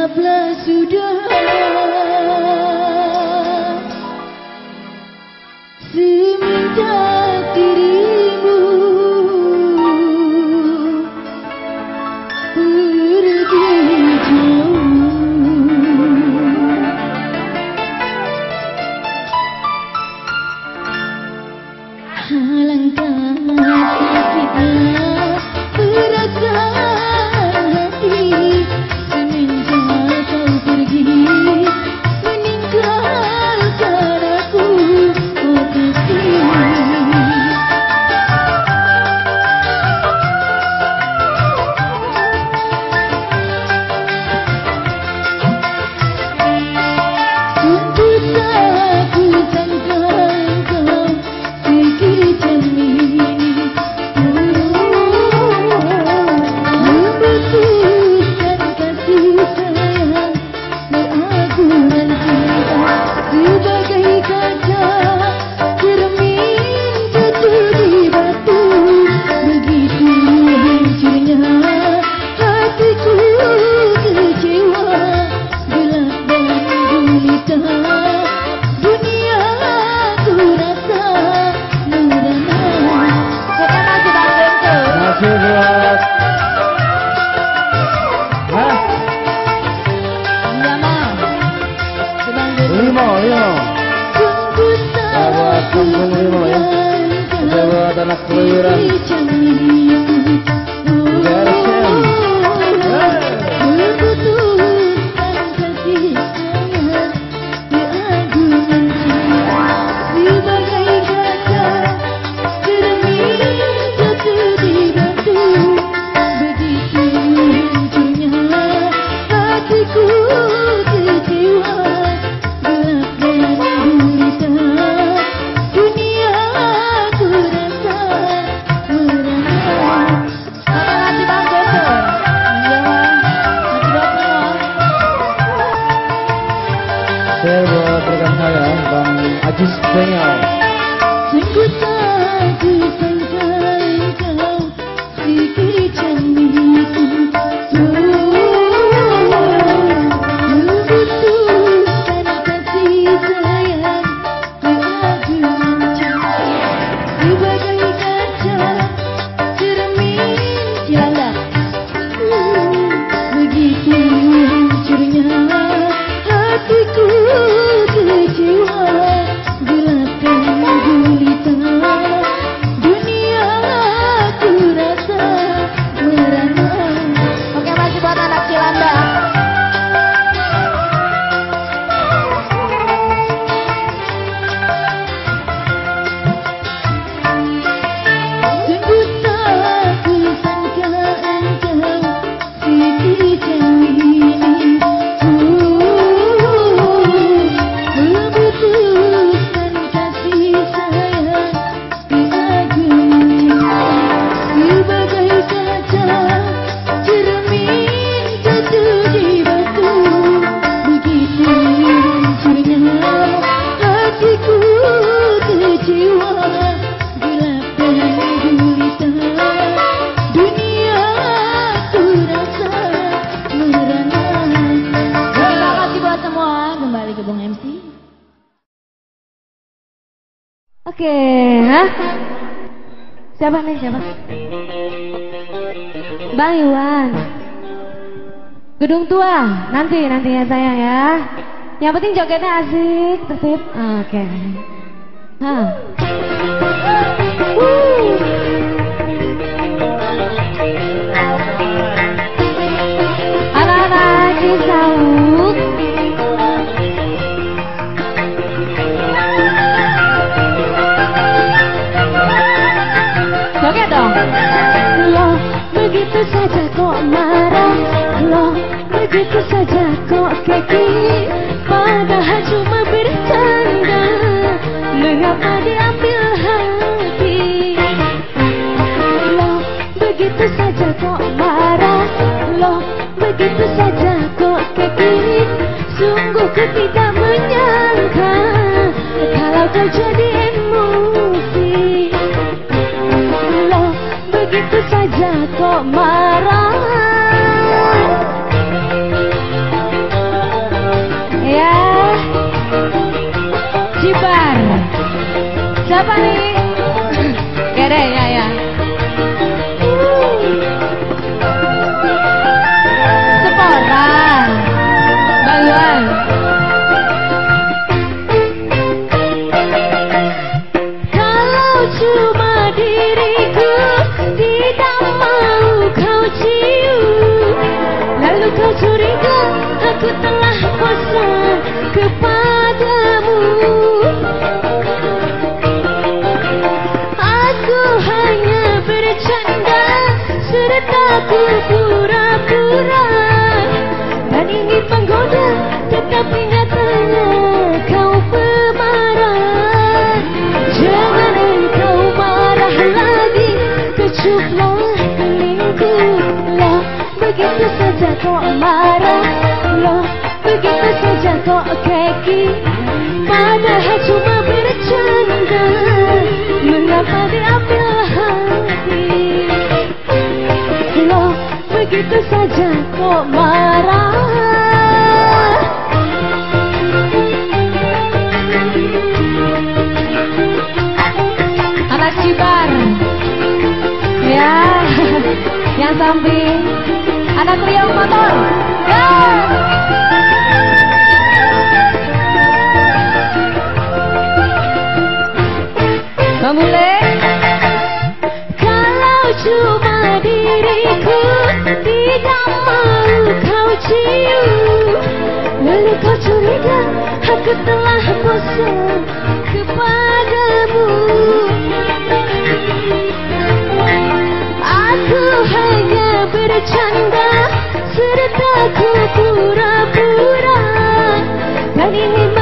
genaplah sudah. Lima, lima. Sungguh sungguh lima ya. Jawa tanah keluyuran. Oke, hah? Siapa nih siapa? Bang Iwan. Gedung tua, nanti nanti ya saya ya. Yang penting jogetnya asik, tertib. Oke. Hah. Woo! begitu saja kok marah. Loh, begitu saja kok keki. Padahal cuma bercanda. Mengapa diambil hati? Loh, begitu saja kok marah. Loh, begitu saja kok keki. Sungguh keki Jatuh marah. Ya. Jibar Siapa nih? Gede ya telah bosan kepadamu. Aku hanya bercanda serta ku pura-pura Dan ingin menggoda tetapi nyatanya kau pemarah. Jangan engkau marah lagi Kecuplah kelingku Loh begitu saja kok marah Loh begitu saja kok keki Padahal cuma bercanda Mengapa diambil hati Loh begitu saja kok marah Anak. Ya. Yang samping. Anak Riau motor. Ya. Diriku tidak mau kau cium. Lalu kau curiga aku telah bosan kepadamu. Aku hanya bercanda serta ku pura-pura. Dan ingin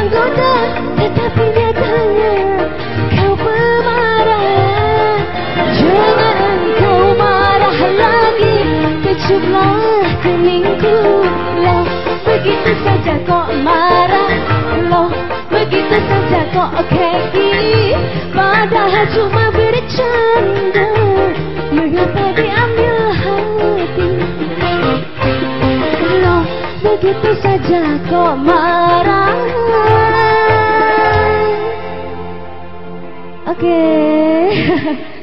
saja kok kayak gini Padahal cuma bercanda Mengapa diambil hati. Loh begitu saja kok marah. Oke okay.